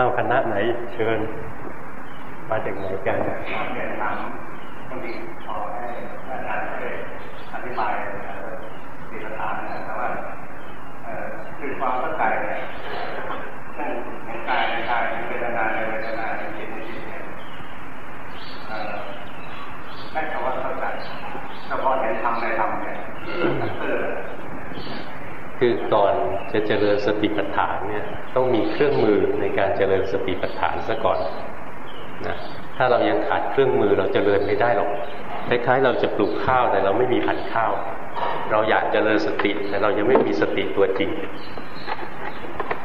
อ้าคณะไหนเชิญ มาจากไหนกันมาจากทางคนดีขอให้อาจารย์ช่วยอธิบายสีประธานนะครับว่าคือความเข้าใจเนี่ยเรื่องของกายในกายเวทนาในเวทนาในจิตในจิตเนี่ยไม่คำว่าเข้าใจเฉพาะเห็นธรรมในธรรมเนี่ย คือก่อนจะเจริญสติปัฏฐานเนี่ยต้องมีเครื่องมือในการเจริญสติปัฏฐานซะก่อนนะถ้าเรายังขาดเครื่องมือเราเจริญไม่ได้หรอกคล้ายๆเราจะปลูกข้าวแต่เราไม่มีพันธุ์ข้าว เราอยากเจริญสติแต่เรายังไม่มีสติตัวจริง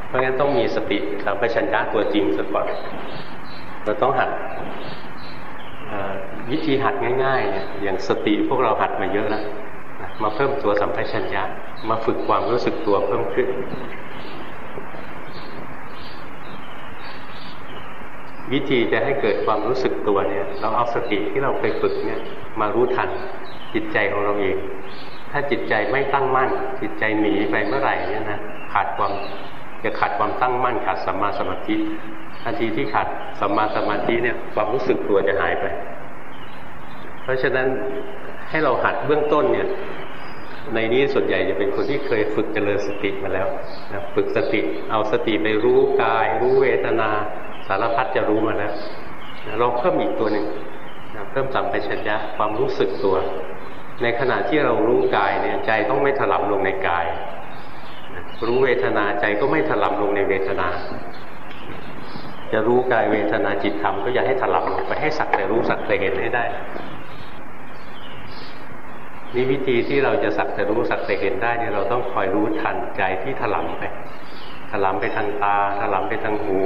เพราะงั้นต้องมีสติสัมปชัญญะตัวจริงซะก่อนเราต้องหัดวิธีหัดง่ายๆ อย่างสติพวกเราหัดมาเยอะแล้ว มาเพิ่มตัวสัมปชัญญะ มาฝึกความรู้สึกตัวเพิ่มขึ้น วิธีจะให้เกิดความรู้สึกตัวเนี่ย เราเอาสติที่เราเคยฝึกเนี่ย มารู้ทันจิตใจของเราเอง ถ้าจิตใจไม่ตั้งมั่น จิตใจหนีไปเมื่อไหร่เนี่ยนะขาดความจะขาดความตั้งมั่นขาดสัมมาสมาธิทันทีที่ขาดสัมมาสมาธิเนี่ยความรู้สึกตัวจะหายไป เพราะฉะนั้นให้เราหัดเบื้องต้นเนี่ย ในนี้ส่วนใหญ่จะเป็นคนที่เคยฝึกเจริญสติมาแล้วนะฝึกสติ เอาสติไปรู้กาย รู้เวทนาสารพัดจะรู้มาแล้วนะลองเพิ่มอีกตัวหนึ่งนะเพิ่มสัมปชัญญะความรู้สึกตัว ในขณะที่เรารู้กายเนี่ยใจต้องไม่ถลำลงในกายนะรู้เวทนาใจก็ไม่ถลำลงในเวทนา จะรู้กายเวทนาจิตธรรมก็อย่าให้ถลำลงไปให้สักแต่รู้สักแต่เห็นให้ได้ นี่วิธีที่เราจะสักแต่รู้สักแต่เห็นได้เนี่ยเราต้องคอยรู้ทันใจที่ถลำไปถลำไปทางตาถลำไปทางหู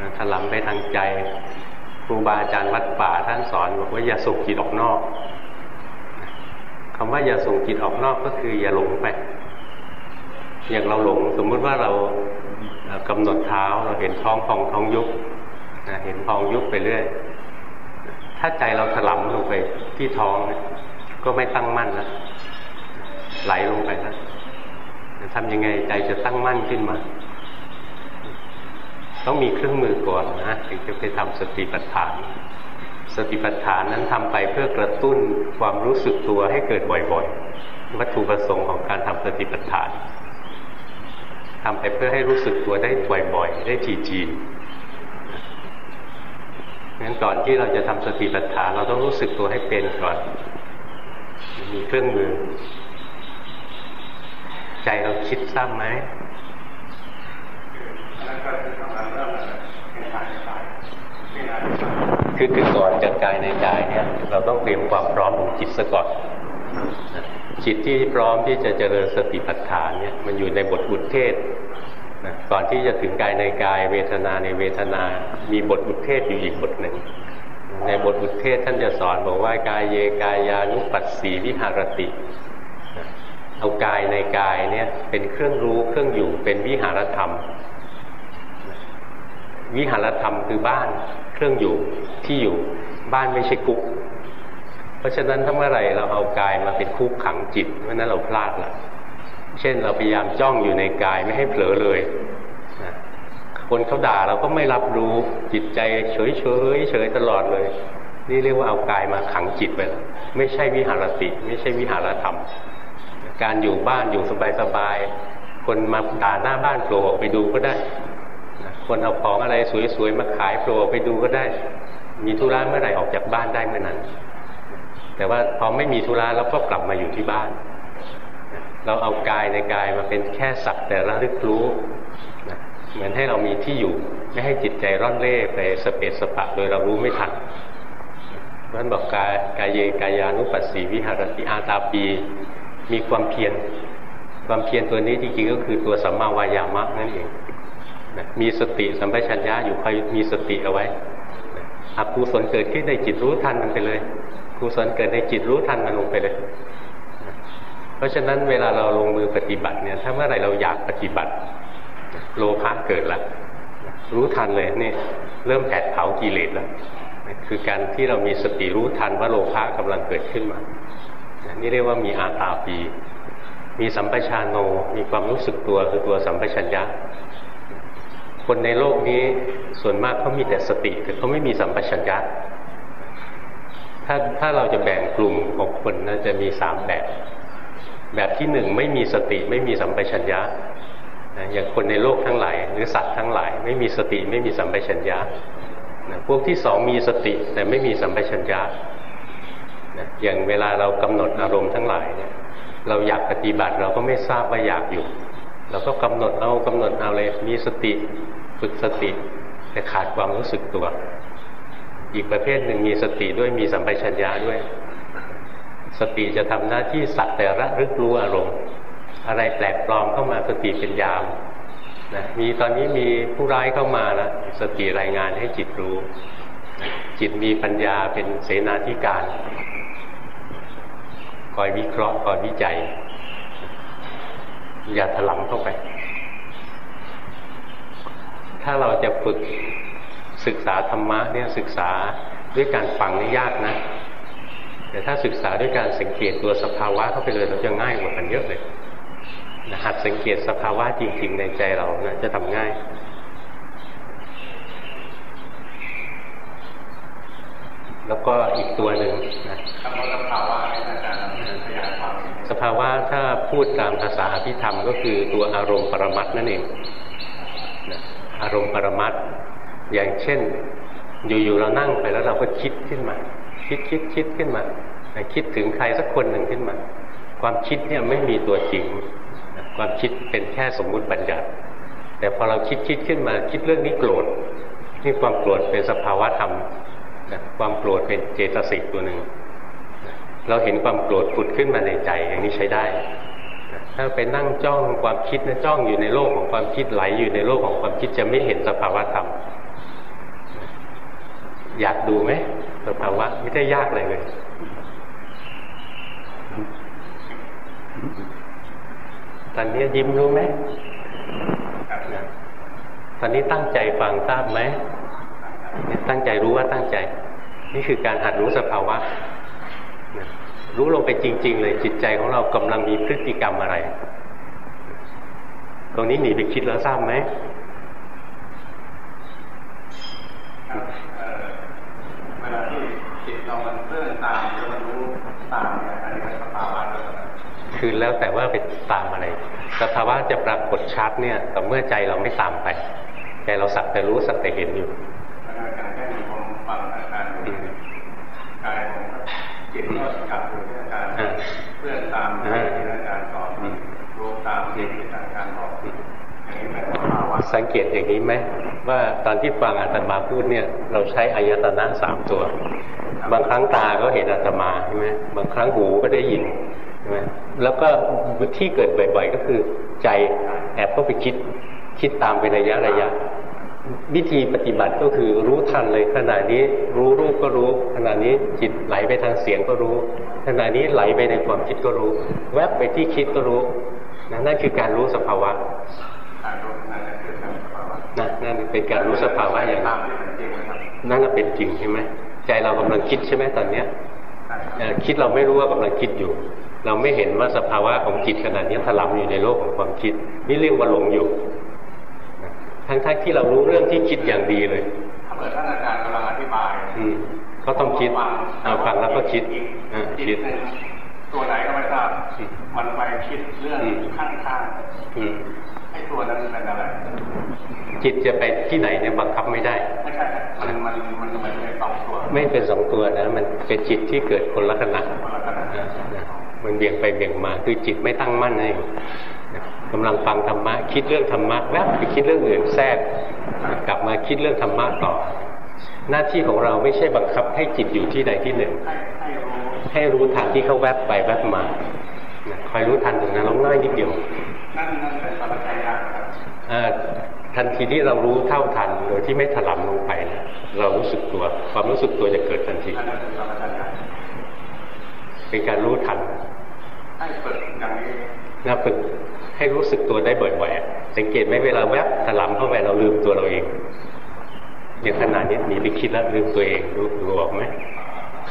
นะถลำไปทางใจครูบาอาจารย์วัดป่าท่านสอนบอกว่าอย่าส่งจิตออกนอกคำว่าอย่าส่งจิตออกนอกก็คืออย่าหลงไป อย่างเราหลงสมมติว่าเรากำหนดเท้าเราเห็นท้องพองท้องยุบเห็นพองยุบไปเรื่อย ถ้าใจเราถลำลงไปที่ท้องเนี่ย ก็ไม่ตั้งมั่นนะไหลลงไปนะทำยังไงใจจะตั้งมั่นขึ้นมา ต้องมีเครื่องมือก่อนนะถึงจะไปทำสติปัฏฐาน สติปัฏฐานนั้นทำไปเพื่อกระตุ้นความรู้สึกตัวให้เกิดบ่อยๆ วัตถุประสงค์ของการทำสติปัฏฐานทำไปเพื่อให้รู้สึกตัวได้บ่อยๆ ได้ทีๆงั้นก่อนที่เราจะทำสติปัฏฐานเราต้องรู้สึกตัวให้เป็นก่อน มีเครื่องมือ ใจเราคิดซ้ำไหมคือคือก่อนจากกายในกายเนี่ย เราต้องเตรียมความพร้อมของจิตซะก่อนจิตที่พร้อมที่จะเจริญสติปัฏฐานเนี่ยมันอยู่ในบทอุทเทศก่อนที่จะถึงกายในกาย เวทนาในเวทนา มีบทอุทเทศอยู่อีกบทหนึ่ง ในบทอุเทศท่านจะสอนบอกว่ากายเยกายานุปัสสีวิหารติ เอากายในกายเนี่ยเป็นเครื่องรู้เครื่องอยู่เป็นวิหารธรรม วิหารธรรมคือบ้านเครื่องอยู่ที่อยู่บ้านไม่ใช่คุก เพราะฉะนั้นถ้าเมื่อไหร่เราเอากายมาเป็นคุกขังจิตเมื่อนั้นเราพลาดละเช่นเราพยายามจ้องอยู่ในกายไม่ให้เผลอเลย คนเขาด่าเราก็ไม่รับรู้จิตใจเฉยเฉยเฉยตลอดเลย นี่เรียกว่าเอากายมาขังจิตไปไม่ใช่วิหารติ ไม่ใช่วิหารธรรม การอยู่บ้านอยู่สบายๆคนมาด่าหน้าบ้านโผล่ไปดูก็ได้ คนเอาของอะไรสวยๆมาขายโผล่ไปดูก็ได้ มีธุระเมื่อไหร่ออกจากบ้านได้เมื่อนั้น แต่ว่าพอไม่มีธุระแล้วก็กลับมาอยู่ที่บ้าน เราเอากายในกายมาเป็นแค่สักแต่ระลึกรู้ เหมือนให้เรามีที่อยู่ ไม่ให้จิตใจร่อนเร่ไปสเปสสปะโดยเรารู้ไม่ทันนั่นบอกกายกายเยกายานุปัสสีวิหารติอาตาปี มีความเพียรความเพียรตัวนี้จริงๆก็คือตัวสัมมาวายามะนั่นเองมีสติสัมปชัญญะอยู่คอยมีสติเอาไว้หากกุศลเกิดขึ้นในจิตรู้ทันมันไปเลยกุศลเกิดในจิตรู้ทันมันลงไปเลย เพราะฉะนั้นเวลาเราลงมือปฏิบัติเนี่ยถ้าเมื่อไหร่เราอยากปฏิบัติ โลภะเกิดละรู้ทันเลยนี่เริ่มแผดเผากิเลสแล้วคือการที่เรามีสติรู้ทันว่าโลภะกำลังเกิดขึ้นมา นี่เรียกว่ามีอาตาปี มีสัมปชานโน มีความรู้สึกตัวคือตัวสัมปชัญญะ คนในโลกนี้ส่วนมากเขามีแต่สติแต่เขาไม่มีสัมปชัญญะ ถ้าถ้าเราจะแบ่งกลุ่มของคนนะจะมีสามแบบ แบบที่หนึ่งไม่มีสติไม่มีสัมปชัญญะ อย่างคนในโลกทั้งหลาย หรือสัตว์ทั้งหลาย ไม่มีสติไม่มีสัมปชัญญะพวกที่สองมีสติแต่ไม่มีสัมปชัญญะอย่างเวลาเรากำหนดอารมณ์ทั้งหลายเนี่ยเราอยากปฏิบัติเราก็ไม่ทราบว่าอยากอยู่ เราก็กำหนดเอากำหนดเอาเลยมีสติฝึกสติ แต่ขาดความรู้สึกตัว อีกประเภทหนึ่งมีสติด้วยมีสัมปชัญญะด้วย สติจะทำหน้าที่สักแต่ระลึกรู้อารมณ์ อะไรแปลกปลอมเข้ามาสติเป็นยามนะมีตอนนี้มีผู้ร้ายเข้ามาแล้วสติรายงานให้จิตรู้ จิตมีปัญญาเป็นเสนาธิการคอยวิเคราะห์คอยวิจัย อย่าถลำเข้าไป ถ้าเราจะฝึกศึกษาธรรมะเนี่ยศึกษาด้วยการฟังนี่ยากนะ แต่ถ้าศึกษาด้วยการสังเกตตัวสภาวะเข้าไปเลยเราจะง่ายกว่ากันเยอะเลย หัดสังเกตสภาวะจริง ๆ ในใจเรานะจะทำง่ายแล้วก็อีกตัวหนึ่งนะสภาวะสภาวะถ้าพูดตามภาษาอภิธรรมก็คือตัวอารมณ์ปรมัตนั่นเองนะอารมณ์ปรมัตอย่างเช่น อยู่ๆเรานั่งไปแล้วเราก็คิดขึ้นมา คิดคิดคิดขึ้นมา คิดถึงใครสักคนหนึ่งขึ้นมา ความคิดเนี่ยไม่มีตัวจริง ความคิดเป็นแค่สมมุติบัญญัติ แต่พอเราคิดคิดขึ้นมาคิดเรื่องนี้โกรธนี่ความโกรธเป็นสภาวะธรรมความโกรธเป็นเจตสิกตัวหนึ่งเราเห็นความโกรธผุดขึ้นมาในใจอย่างนี้ใช้ได้ ถ้าไปนั่งจ้องความคิดนะจ้องอยู่ในโลกของความคิดไหลอยู่ในโลกของความคิดจะไม่เห็นสภาวะธรรม อยากดูไหมสภาวะไม่ได้ยากเลยเลย ตอนนี้ยิ้มรู้ไหมตอนนี้ตั้งใจฟังทราบไหม ตั้งใจรู้ว่าตั้งใจ นี่คือการหัดรู้สภาวะ รู้ลงไปจริง ๆ เลยจิตใจของเรากำลังมีพฤติกรรมอะไร ตรงนี้หนีไปคิดแล้วทราบไหมเวลาที่จิตเรามันเคลื่อนตามแล้วมันรู้ตามเนี่ยอันนี้เป็นสภาวะ คือแล้วแต่ว่าไปตามอะไรสภาวะจะปรากฏชัดเนี่ยแต่เมื่อใจเราไม่ตามไป ใจเราสักแต่รู้สักแต่เห็นอยู่การแค่มีความฟังอาการกายของจิตก็กลับอยู่ที่อาการเพื่อตามที่อาการสอนรู้ตามที่อาการบอกสังเกตอย่างนี้ไหมว่าตอนที่ฟังอาตมาพูดเนี่ย เราใช้อายตนะสามตัว บางครั้งตาก็เห็นอาตมาใช่ไหมบางครั้งหูก็ได้ยินใช่ไหม แล้วก็ที่เกิดบ่อย ๆ ก็คือ ใจแอบก็ไปคิดคิดตามเป็นระยะระยะ วิธีปฏิบัติก็คือรู้ทันเลยขณะนี้รู้รูปก็รู้ ขณะนี้จิตไหลไปทางเสียงก็รู้ ขณะนี้ไหลไปในความคิดก็รู้ แวบไปที่คิดก็รู้นั่นคือการรู้สภาวะนั่นนั่นเป็นการรู้สภาวะอย่างนั้นนั่นเป็นจริงใช่ไหมใจเรากำลังคิดใช่ไหมตอนเนี้ย คิดเราไม่รู้ว่ากำลังคิดอยู่ เราไม่เห็นว่าสภาวะของจิตขนาดนี้ถลำอยู่ในโลกของความคิด นี่เรียกว่าหลงอยู่ ทั้งๆที่เรารู้เรื่องที่คิดอย่างดีเลยถ้าเกิดท่านอาจารย์กำลังอธิบายเขาต้องคิดเอาฟังแล้วก็คิดคิดตัวไหนก็ไม่ทราบมันไปคิดเรื่องข้างๆไอ้ ตัวนั้นเป็นอะไรจิตจะไปที่ไหนเนี่ยบังคับไม่ได้ ไม่ใช่มันมันมันมันเป็นสองตัว ไม่เป็นสองตัวนะ มันเป็นจิตที่เกิดคนละขณะมันเบี่ยงไปเบี่ยงมา คือจิตไม่ตั้งมั่นเองกำลังฟังธรรมะ คิดเรื่องธรรมะแวบไปคิดเรื่องอื่นแทรกกลับมาคิดเรื่องธรรมะต่อ หน้าที่ของเราไม่ใช่บังคับให้จิตอยู่ที่ใดที่หนึ่ง ให้รู้ทันที่เขาแวบไปแวบมาคอยรู้ทันตรงนั้นลงง่ายนิดเดียว นั่นนั่นเป็นสมถะครับทันทีที่เรารู้เท่าทันโดยที่ไม่ถลำลงไปนะเรารู้สึกตัว ความรู้สึกตัวจะเกิดทันทีเป็นการรู้ทันให้ฝึกอย่างนี้นะฝึกให้รู้สึกตัวได้บ่อยๆสังเกตไหมเวลาแวบถลำเข้าไปเราลืมตัวเราเองอย่างขนาดนี้หนีไปคิดแล้วลืมตัวเองรู้รู้ออกไหม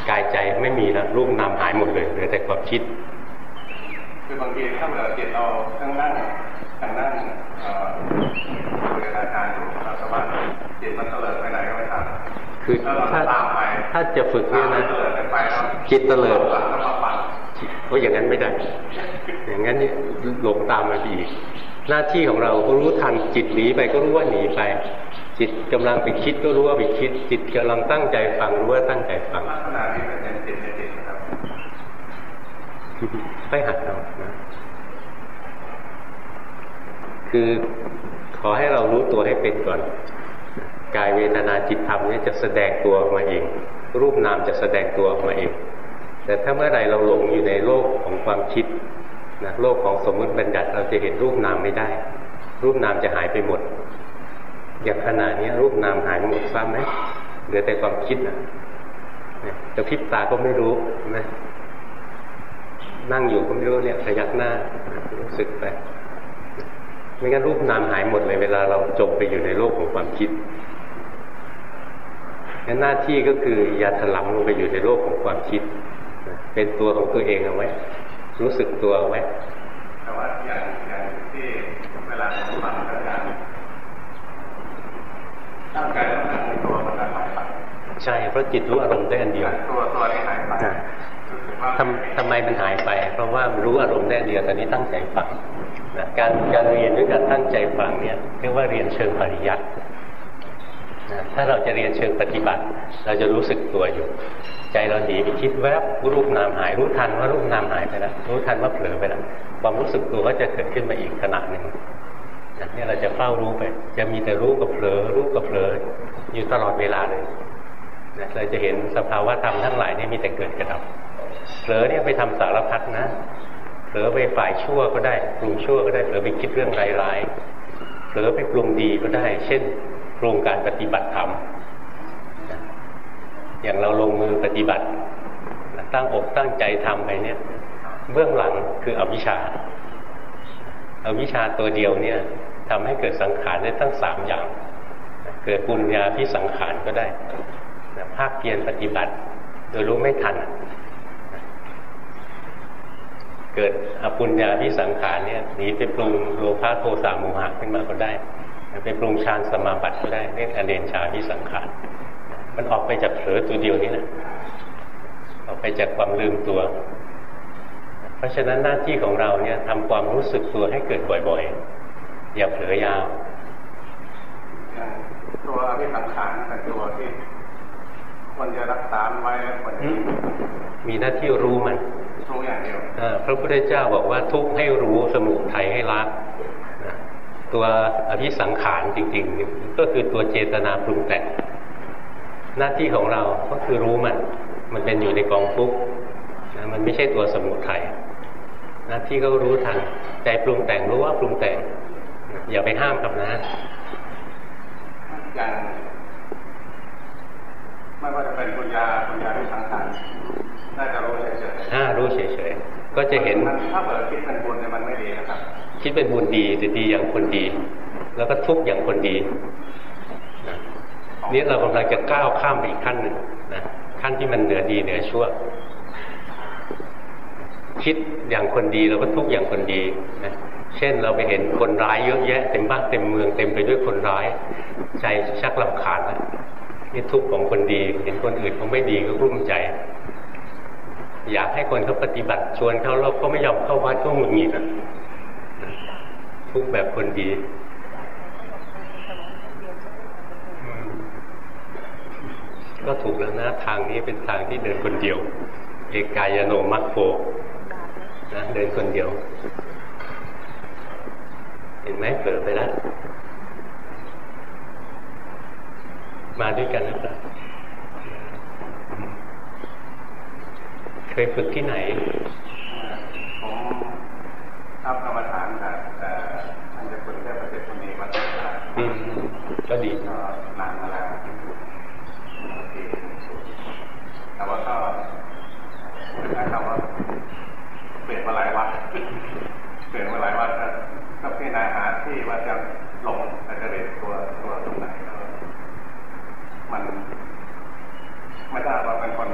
กายใจไม่มีแล้วรูปนามหายหมดเลยเหลือแต่ความคิด คือบางทีถ้าเราจิตเราทั้งนั่งทางนั่งเวลาการอยู่เราสามารถจิตมันเตลิดไปไหนก็ไม่ทันคือถ้าถ้าจะฝึกเนี่ยนะจิตเตลิดเพราอย่างนั้นไม่ได้ อย่างนั้นหลงตามมาดีหน้าที่ของเราก็รู้ทันจิตหนีไปก็รู้ว่าหนีไป จิตกำลังไปคิดก็รู้ว่าไปคิด จิตกำลังตั้งใจฟังรู้ว่าตั้งใจฟังขนาดนี้เป็น ไปหัดเอานะคือขอให้เรารู้ตัวให้เป็นก่อน กายเวทนาจิตธรรมนี่จะแสดงตัวออกมาเอง รูปนามจะแสดงตัวออกมาเอง แต่ถ้าเมื่อไรเราหลงอยู่ในโลกของความคิดนะโลกของสมมติบัญญัติเราจะเห็นรูปนามไม่ได้ รูปนามจะหายไปหมด อย่างขณะนี้รูปนามหายหมดซ้ำไหมเหลือแต่ความคิดนะจะพิบตาก็ไม่รู้นะ นั่งอยู่ก็ไม่รู้เนี่ยขยักหน้ารู้สึกไปไม่งั้นรูปนามหายหมดเลย เวลาเราจมไปอยู่ในโลกของความคิดงั้นหน้าที่ก็คืออย่าถลำลงไปอยู่ในโลกของความคิด เป็นตัวของตัวเองเอาไว้ รู้สึกตัวเอาไว้แต่ว่าอย่างอย่างที่เวลาผมฟังอาจารย์ตั้งใจแล้วในตัวมันจะหายไปใช่เพราะจิตรู้อารมณ์ได้อันเดียวตัวตัวนี้หายไป ทำทำไมมันหายไป เพราะว่ารู้อารมณ์ได้เดียวตอนนี้ตั้งใจฟังนะการการเรียนด้วยการตั้งใจฟังเนี่ยเรียกว่าเรียนเชิงปริยัตินะถ้าเราจะเรียนเชิงปฏิบัติ เราจะรู้สึกตัวอยู่ ใจเราหนีไปคิดแวบรูปนามหาย รู้ทันว่ารูปนามหายไปแล้วรู้ทันว่าเผลอไปแล้วความรู้สึกตัวก็จะเกิดขึ้นมาอีกขณะหนึ่งนี่เราจะเฝ้ารู้ไป จะมีแต่รู้กับเผลอรู้กับเผลออยู่ตลอดเวลาเลยเราจะเห็นสภาวะธรรมทั้งหลายนี่มีแต่เกิดกับดับ ลอเนี่ยไปทำสารพัดนะเผลอไปฝ่ายชั่วก็ได้ปรุงชั่วก็ได้เผลอไปคิดเรื่องร้ายๆเผลอไปปรุงดีก็ได้ เช่นปรุงการปฏิบัติธรรมอย่างเราลงมือปฏิบัติ ตั้งอกตั้งใจทำไปเนี่ย เบื้องหลังคืออวิชชาอาวิชชาตัวเดียวเนี่ยทำให้เกิดสังขารได้ตั้งสามอย่าง เกิดปุญญาที่สังขารก็ได้ภาคเพียรปฏิบัติ โดยรู้ไม่ทัน เกิดอปุญญาที่สังขารเนี่ยหนีไปปรุงโลภะโทสะโมหะขึ้นมาก็ได้ไปปรุงฌานสมาบัติก็ได้เรียกอเนชาที่สังขารมันออกไปจากเผลอตัวเดียวนี่แหละออกไปจากความลืมตัว เพราะฉะนั้นหน้าที่ของเราเนี่ยทำความรู้สึกตัวให้เกิดบ่อยๆ อย่าเผลอยาวตัวอภิสังขารเป็นตัวที่ควรจะรักษาไว้แล้วควรมีหน้าที่รู้มัน รู้อย่างเดียวพระพุทธเจ้าบอกว่าทุกให้รู้สมุทัยให้ละตัวอภิสังขารจริงๆ ก็คือตัวเจตนาปรุงแต่งหน้าที่ของเราก็คือรู้มัน มันเป็นอยู่ในกองทุกนะมันไม่ใช่ตัวสมุทัยหน้าที่ก็รู้ทันใจปรุงแต่งรู้ว่าปรุงแต่ง อย่าไปห้ามกับนะอย่างไม่ว่าจะเป็นปัญญาปัญญาที่สังขาร น่าจะรู้เฉยๆอ่ารู้เฉยๆก็จะเห็นถ้าเปิดคิดเป็นบุญเนี่ยมันไม่ดีนะครับ คิดเป็นบุญดีแต่ดีอย่างคนดี แล้วก็ทุกอย่างคนดีนี่เรากำลังจะก้าวข้ามไปอีกขั้นหนึ่งนะขั้นที่มันเหนือดีเหนือชั่ว คิดอย่างคนดีเราก็ทุกอย่างคนดีนะเช่นเราไปเห็นคนร้ายเยอะแยะเต็มบ้านเต็มเมืองเต็มไปด้วยคนร้าย ใจชักลำคาญแล้วนี่ทุกข์ของคนดี เห็นคนอื่นเขาไม่ดีก็รุ่มใจ อยากให้คนเขาปฏิบัติชวนเขาเราก็ไม่ยอมเข้าวัดก็หงุดหงิดทุกแบบคนดีก็ถูกแล้วนะทางนี้เป็นทางที่เดินคนเดียว เอกายโนมัคโฟนะเดินคนเดียว เห็นไหมเปิดไปแล้วมาด้วยกันนะครับ เคยฝึกที่ไหนผมทำกรรมฐานแต่ท่านจะฝึกแค่ประเทศคนนี้วัดก็ดีนานมาแล้วแต่ว่าก็ใช้คำว่าเปลี่ยนมาหลายวัดเปลี่ยนมาหลายวัดก็พิจารณาหาที่ว่าจะหลงแต่จะเรียนตัวตัวตรงไหนมันไม่ทราบว่าเป็นคน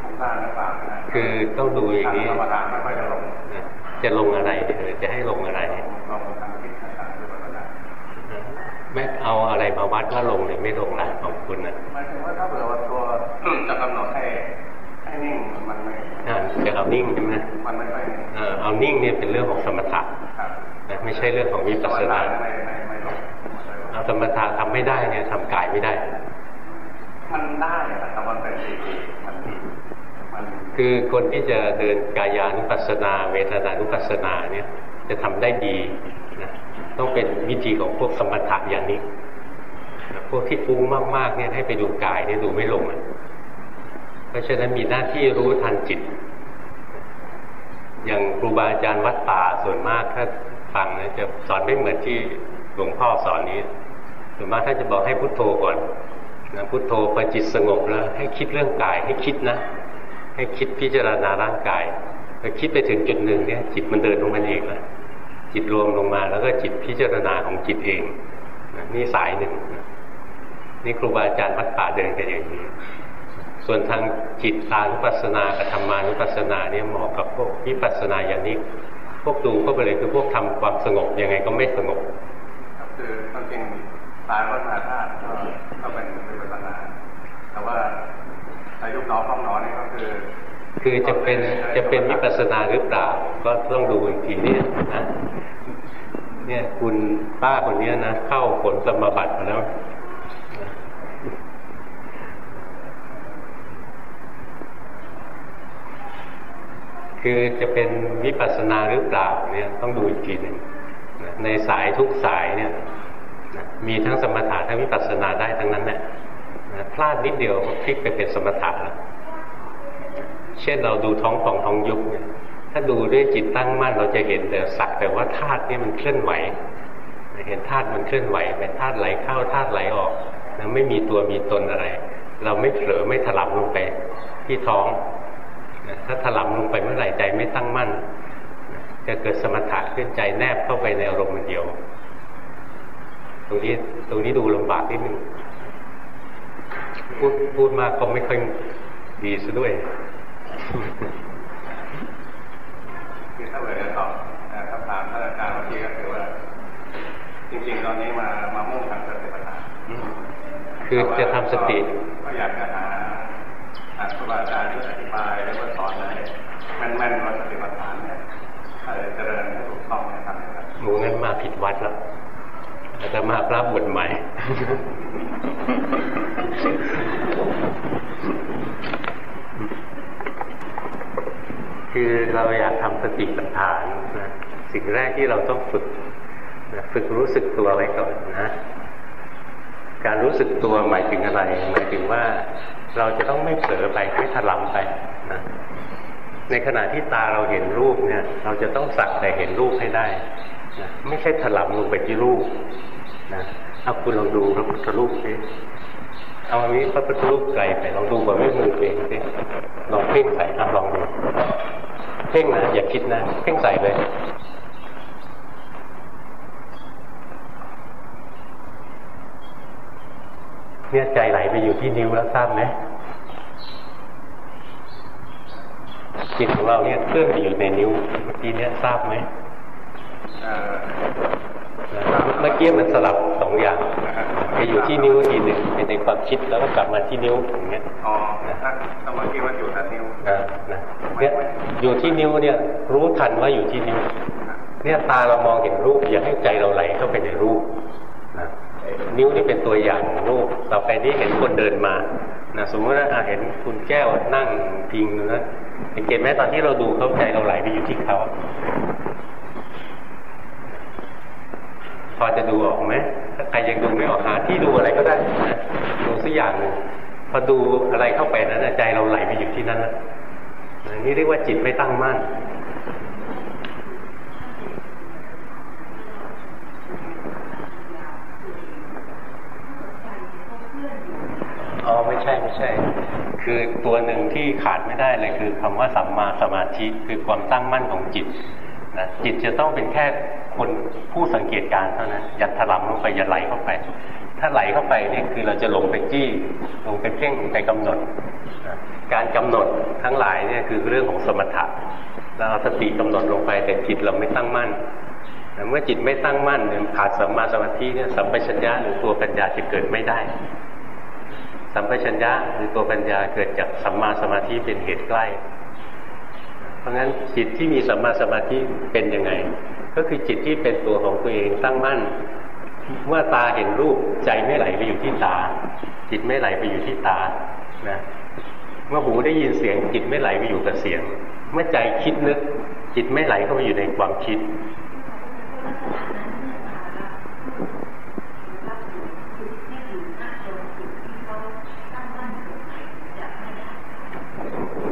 คุ้มค่าหรือเปล่าคือต้องดูอย่างนี้ไม่ค่อยจะลงจะลงอะไรจะให้ลงอะไรลงทางคิดทางการด้วยก็ได้ ไม่เอาอะไรมา วัดว่าลงหรือไม่ลงละของคุณนะหมายถึงว่าถ้าเผื่อว่าตัวจะกำหนดให้ให้นิ่งมันไม่จะเอานิ่งใช่ไหมมันไม่ค่อยเอานิ่งเนี่ยเป็นเรื่องของสมถะนะไม่ใช่เรื่องของวิปัสสนาเอาสมถะทำไม่ได้เนี่ยทำกายไม่ได้ มันได้แต่มันเป็นสิ่งมันคือคนที่จะเดินกายานุปัสสนา เวทนานุปัสสนาเนี่ยจะทำได้ดีนะต้องเป็นวิธีของพวกสมถะอย่างนี้ พวกที่ฟุ้งมากๆเนี่ยให้ไปดูกายเนี่ยดูไม่ลงอะเพราะฉะนั้นมีหน้าที่รู้ทันจิต อย่างครูบาอาจารย์วัดป่าส่วนมากถ้าฟังนะจะสอนไม่เหมือนที่หลวงพ่อสอนนี้ ส่วนมากท่านจะบอกให้พุโทโธก่อนนะพุโทโธพอจิตสงบแล้ว ให้คิดเรื่องกายให้คิดนะ ให้คิดพิจารณาร่างกายพอคิดไปถึงจุดหนึ่งเนี่ย จิตมันเดินลงมาเองแล้วจิตรวมลงมาแล้วก็จิตพิจารณาของจิตเองนี่สายหนึ่ง นี่ครูบาอาจารย์วัดป่าเดินกันอย่างนี้ ส่วนทางจิตตานุปัสสนากับธรรมานุปัสสนาเนี่ยเหมาะกับพวกวิปัสสนาอย่างนี้ พวกดูเข้าไปเลยคือพวกทำความสงบยังไงก็ไม่สงบคือจริงตายวัฏธาตุก็เป็นวิปัสสนา แต่ว่าอายุน้องห้องนอนนี่ก็คือคือจะเป็นจะเป็นวิปัสสนาหรือเปล่า ก็ต้องดูอีกทีนี้นะเนี่ยคุณป้าคนนี้นะ เข้าผลสมบัติมาแล้ว คือจะเป็นวิปัสสนาหรือเปล่าเนี่ยต้องดูอีกทีหนึ่งในสายทุกสายเนี่ยมีทั้งสมถะทั้งวิปัสสนาได้ทั้งนั้นแหละพลาดนิดเดียวพลิกไปเป็นสมถะแล้วเช่นเราดูท้องของท้องยุบเนี่ยถ้าดูด้วยจิตตั้งมั่นเราจะเห็นแต่สักแต่ว่าธาตุนี่มันเคลื่อนไหว เห็นธาตุมันเคลื่อนไหวไปธาตุไหลเข้าธาตุไหลออกนะไม่มีตัวมีตนอะไร เราไม่เผลอไม่ถลำลงไปที่ท้อง ถ้าถลำลงไปเมื่อไหร่ใจไม่ตั้งมั่น จะเกิดสมถะขึ้นใจแนบเข้าไปในอารมณ์เดียว ตรงนี้ตรงนี้ดูลำบากนิดนึงพูดพูดมากก็ไม่ค่อยดีซะด้วยคือถ้าเกิดจะตอบคำถามท่านอาจารย์เมื่อกี้ก็คือว่า จริงๆ ตอนนี้มามามุ่งทำสติปัฏฐานคือจะทำสติก็อยากจะหา ครูบาอาจารย์ที่อธิบายแล้วก็สอนให้แม่นๆว่าสติปัฏฐานเนี่ยเจริญให้ถูกต้องนะครับหมูงั้นมาผิดวัดแล้วอาจจะมาพระบทใหม่ คือเราอยากทำสติปัฏฐานนะสิ่งแรกที่เราต้องฝึกนะฝึกรู้สึกตัวไว้ก่อนนะ การรู้สึกตัวหมายถึงอะไรหมายถึงว่าเราจะต้องไม่เผลอไปไม่ถลำไปนะในขณะที่ตาเราเห็นรูปเนี่ย เราจะต้องสักแต่เห็นรูปให้ได้นะไม่ใช่ถลำลงไปที่รูปนะเอาคุณลองดูพระพุทธรูปสิเอาอันนี้พระพุทธรูปไกลไปลองดูกับไม่มือเองสิลองเพ่งใส่ลองดูเพ่งนะอย่าคิดนะเพ่งใส่เลย เนี่ยใจไหลไปอยู่ที่นิ้วแล้วทราบไหมจิตของเราเนี่ยเคลื่อนไปอยู่ในนิ้วเมื่อกี้เนี่ยทราบไหมเมื่อกี้มันสลับสองอย่างไปอยู่ที่นิ้วทีหนึ่งไปในความคิดแล้วก็กลับมาที่นิ้วอย่างเงี้ยอ๋อถ้าเมื่อกี้ว่าอยู่ที่นิ้วเนี่ยอยู่ที่นิ้วเนี่ยรู้ทันว่าอยู่ที่นิ้ว เนี่ยตาเรามองเห็นรูป อย่าให้ใจเราไหลเข้าไปในรูป นิ้วนี่เป็นตัวอย่างรูปต่อไปนี้เห็นคนเดินมานะสมมติว่าเห็นคุณแก้วนั่งพิงนะสังเกตไหมตอนที่เราดูเขาใจเราไหลไปอยู่ที่เขาพอจะดูออกไหมถ้าใครยังดูไม่ออกหาที่ดูอะไรก็ได้นะดูสักอย่างหนึ่งพอดูอะไรเข้าไปนั้นใจเราไหลไปอยู่ที่นั้นนะนี่เรียกว่าจิตไม่ตั้งมั่น อ๋อไม่ใช่ไม่ใช่ คือตัวหนึ่งที่ขาดไม่ได้เลยคือคำว่าสัมมาสมาธิคือความตั้งมั่นของจิตนะจิตจะต้องเป็นแค่คนผู้สังเกตการเท่านั้นอย่าถลำลงไปอย่าไหลเข้าไป ถ้าไหลเข้าไปนี่คือเราจะลงไปจี้ลงไปเพ่งไปกำหนดการกำหนดทั้งหลายเนี่ยคือเรื่องของสมถะเราเอาสติกำหนดลงไปแต่จิตเราไม่ตั้งมั่นเมื่อจิตไม่ตั้งมั่นเนี่ยขาดสัมมาสมาธิเนี่ยสัมปชัญญะหรือตัวปัญญาจะเกิดไม่ได้ สัมปชัญญะหรือตัวปัญญาเกิดจากสัมมาสมาธิเป็นเหตุใกล้ เพราะงั้นจิตที่มีสัมมาสมาธิเป็นยังไง ก็คือจิตที่เป็นตัวของตัวเองตั้งมั่น เมื่อตาเห็นรูปใจไม่ไหลไปอยู่ที่ตา จิตไม่ไหลไปอยู่ที่ตานะเมื่อหูได้ยินเสียง จิตไม่ไหลไปอยู่กับเสียง เมื่อใจคิดนึก จิตไม่ไหลเข้าไปอยู่ในความคิด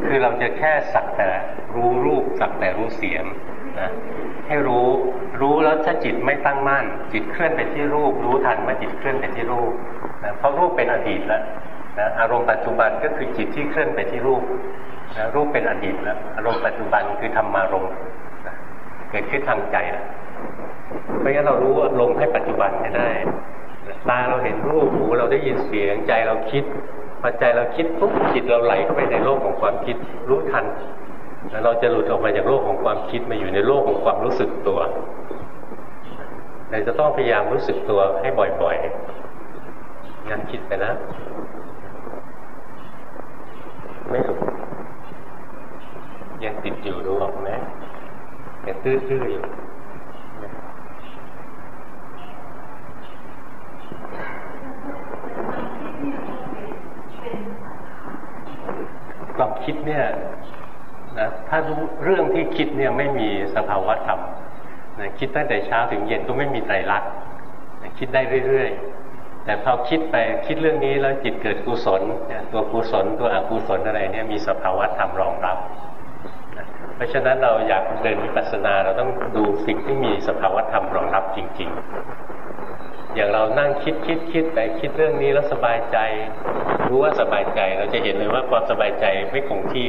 คือเราจะแค่สักแต่รู้รูปสักแต่รู้เสียงนะให้รู้รู้แล้วถ้าจิตไม่ตั้งมั่น จิตเคลื่อนไปที่รูป รู้ทันว่าจิตเคลื่อนไปที่รูปนะเพราะรูปเป็นอดีตแล้วนะอารมณ์ปัจจุบันก็คือจิตที่เคลื่อนไปที่รูปนะรูปเป็นอดีตแล้วอารมณ์ปัจจุบันคือธรรมารมณ์เกิดขึ้นทางใจแล้วเพราะงั้นเรารู้อารมณ์ให้ปัจจุบันให้ได้ตาเราเห็นรูปหูเราได้ยินเสียงใจเราคิด พอใจเราคิดปุ๊บจิตเราไหลเข้าไปในโลกของความคิดรู้ทันแล้วเราจะหลุดออกมาจากโลกของความคิดมาอยู่ในโลกของความรู้สึกตัวเราจะต้องพยายามรู้สึกตัวให้บ่อยๆงานคิดไปนะ ไม่หลุดยังติดอยู่รู้ออกไหมยังตื้อๆอยู่ ความคิดเนี่ยนะถ้ารู้เรื่องที่คิดเนี่ยไม่มีสภาวะธรรมนะคิดตั้งแต่เช้าถึงเย็นก็ไม่มีไตรลักษณ์นะคิดได้เรื่อยๆ แต่พอคิดไปคิดเรื่องนี้แล้วจิตเกิดกุศลตัวกุศลตัวอกุศลอะไรเนี่ยมีสภาวะธรรมรองรับนะเพราะฉะนั้นเราอยากเดินวิปัสสนาเราต้องดูสิ่งที่มีสภาวะธรรมรองรับจริง ๆ อย่างเรานั่งคิดคิดคิดไปคิดเรื่องนี้แล้วสบายใจ รู้ว่าสบายใจเราจะเห็นเลยว่าความสบายใจไม่คงที่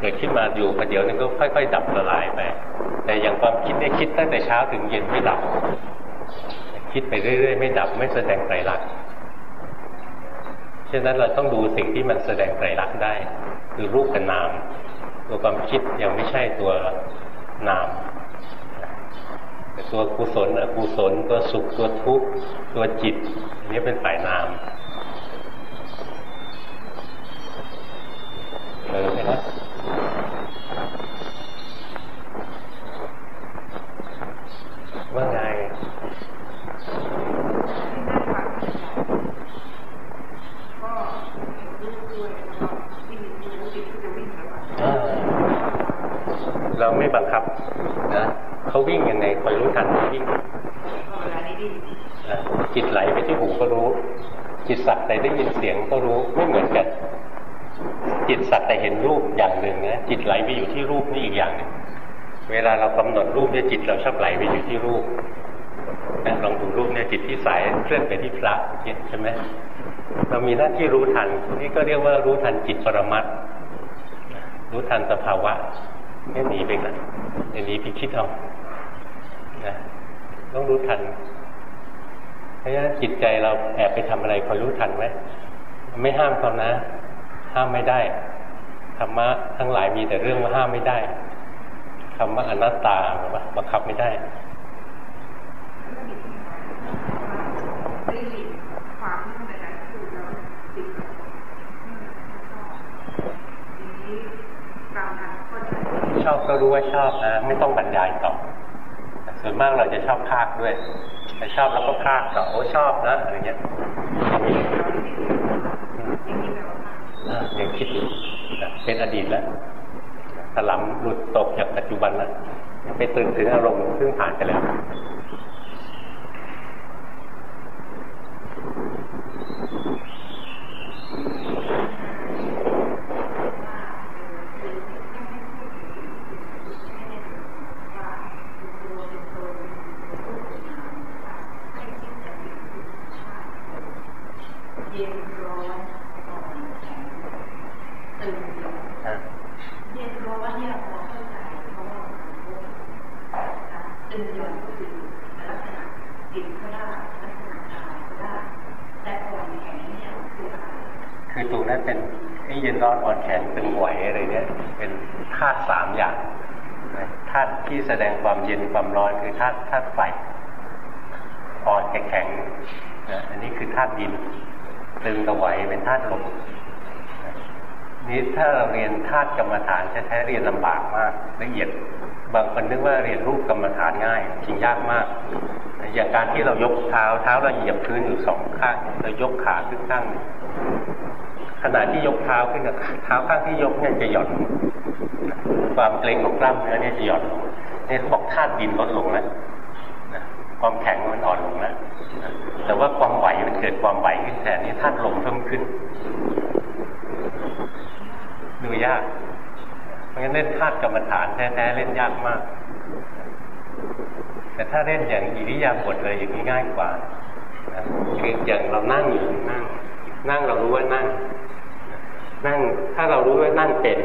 เกิดขึ้นมาอยู่ประเดี๋ยวนึงก็ค่อย ๆ ดับละลายไปแต่อย่างความคิดเนี่ยคิดตั้งแต่เช้าถึงเย็นไม่ดับ คิดไปเรื่อย ๆ ไม่ดับไม่แสดงไตรลักษณ์ฉะนั้นเราต้องดูสิ่งที่มันแสดงไตรลักษณ์ได้ คือรูปกับนาม ตัวความคิดยังไม่ใช่ตัวนาม ตัวกุศลอกุศลตัวสุขตัวทุกข์ตัวจิตนี้เป็นฝ่ายนามเออไปนะว่าไงเราไม่บังคับนะเขาวิ่งยังไงคอยรู้ทันวิ่งจิตไหลไปที่หูก็รู้ จิตสักแต่ได้ยินเสียงก็รู้ไม่เหมือนกัน จิตสักแต่เห็นรูปอย่างหนึ่งนะจิตไหลไปอยู่ที่รูปนี่อีกอย่างหนึ่งเวลาเรากำ หนดรูปเนี่ยจิตเราชอบไหลไปอยู่ที่รูปนะลองดูรูปเนี่ยจิตที่สายเคลื่อนไปที่พระใช่ไหมเรามีหน้าที่รู้ทันนี่ก็เรียกว่ารู้ทันจิตปรมัตรู้ทันสภาวะไม่หนีไปกันอย่าหนีไปคิดเอานะต้องรู้ทันเพราะฉะนั้นจิตใจเราแอบไปทำอะไรคอยรู้ทันไหมไม่ห้ามเขานะ ห้ามไม่ได้ธรรมะทั้งหลายมีแต่เรื่องว่าห้ามไม่ได้ คำว่าอนัตตาบังคับไม่ได้ชอบก็รู้ว่าชอบนะ ไม่ต้องบรรยายต่อ ส่วนมากเราจะชอบภาคด้วยแต่ชอบแล้วก็ภาคต่อโอ้ชอบนะอะไรเงี้ยยังคิดเป็นอดีตแล้ว ถลำหลุดตกจากปัจจุบันแล้วไปตื่นถึงอารมณ์ซึ่งผ่านไปแล้วธาตุที่แสดงความเย็นความร้อนคือธาตุธาตุไฟอ่อนแข็งนะอันนี้คือธาตุดิน ตึงกระไหวเป็นธาตุลมนี้ถ้าเราเรียนธาตุกรรมฐานแท้ๆเรียนลำบากมากละเอียด บางคนนึกว่าเรียนรูปกรรมฐานง่ายจริงยากมาก อย่างการที่เรายกเท้าเท้าเราเหยียบพื้นอยู่สองข้างเรายกขาขึ้นข้างหนึ่งขณะที่ยกเท้าขึ้นเท้าข้างที่ยกเนี่ยจะหย่อน ความเกร็งของกล้ามเนื้อเนี่ยจะหย่อนลงนี่เขาบอกธาตุดินลดลงแล้ว ความแข็งมันอ่อนลงแล้วแต่ว่าความไหวมันเกิดความไหวขึ้นแต่นี้ธาตุลมเพิ่มขึ้น ดูยาก เพราะงั้นเล่นธาตุกรรมฐานแท้ๆเล่นยากมาก แต่ถ้าเล่นอย่างอิริยาบถเลยอย่างนี้ง่ายกว่าคืออย่างเรานั่งอยู่นั่ง นั่งเรารู้ว่านั่ง นั่งถ้าเรารู้ว่านั่งเป็น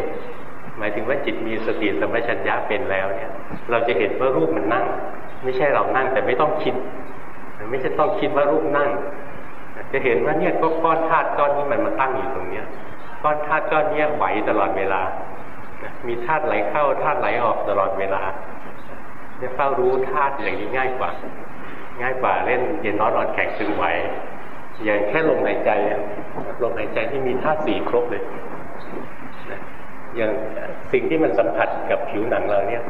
หมายถึงว่าจิตมีสติสัมปชัญญะเป็นแล้วเนี่ย เราจะเห็นว่ารูปมันนั่ง ไม่ใช่เรานั่งแต่ไม่ต้องคิด ไม่ใช่ต้องคิดว่ารูปนั่ง จะเห็นว่าเนี่ยก็ก้อนธาตุก้อนนี้มันมาตั้งอยู่ตรงเนี้ยก้อนธาตุก้อนนี้ไหวตลอดเวลา มีธาตุไหลเข้าธาตุไหลออกตลอดเวลาเนี่ยเฝ้ารู้ธาตุอย่างนี้ง่ายกว่า ง่ายกว่าเล่นเย็นร้อนอ่อนแข็งซึงไหวอย่างแค่ลมหายใจลมหายใจที่มีธาตุสี่ครบเลยอย่างสิ่งที่มันสัมผัสกับผิวหนังเราเนี่ย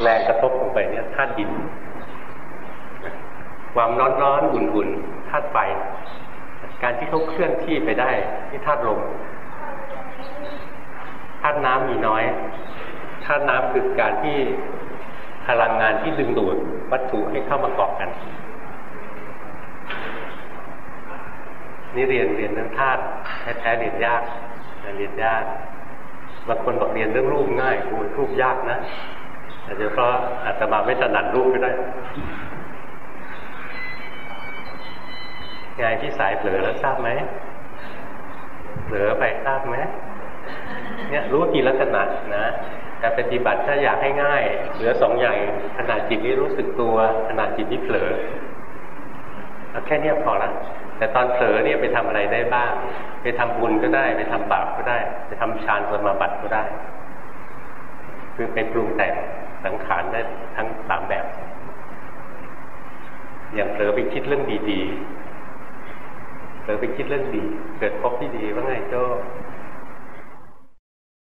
แรงกระทบลงไปเนี่ยธาตุดิน ความร้อนร้อนอุ่นๆธาตุไฟการที่เขาเคลื่อนที่ไปได้ที่ธาตุลมธาตุน้ำมีน้อยธาตุน้ำคือการที่พลังงานที่ดึงดูดวัตถุให้เข้ามาเกาะกัน นี่เรียนเรียนเรื่องธาตุแท้ๆเรียนยากเรียนยากบางคนบอกเรียนเรื่องรูปง่ายโอ้รูปยากนะ อาจจะเพราะอาตมาไม่ถนัดรูปก็ได้ไงพี่สายเผลอแล้วทราบไหมเผลอไปทราบไหมเนี่ยรู้กี่ลักษณะนะการปฏิบัติถ้าอยากให้ง่าย เหลือสองอย่างขนาดจิตที่รู้สึกตัวขนาดจิตที่เผลอเอาแค่นี้พอละแต่ตอนเผลอเนี่ยไปทำอะไรได้บ้าง ไปทำบุญก็ได้ ไปทำบาปก็ได้ ไปทำฌานสมาบัติก็ได้ คือเป็นปรุงแต่ง สังขารได้ทั้งสามแบบ อย่างเผลอไปคิดเรื่องดีๆเผลอไปคิดเรื่องดี เกิดพบที่ดีว่าไงโจ้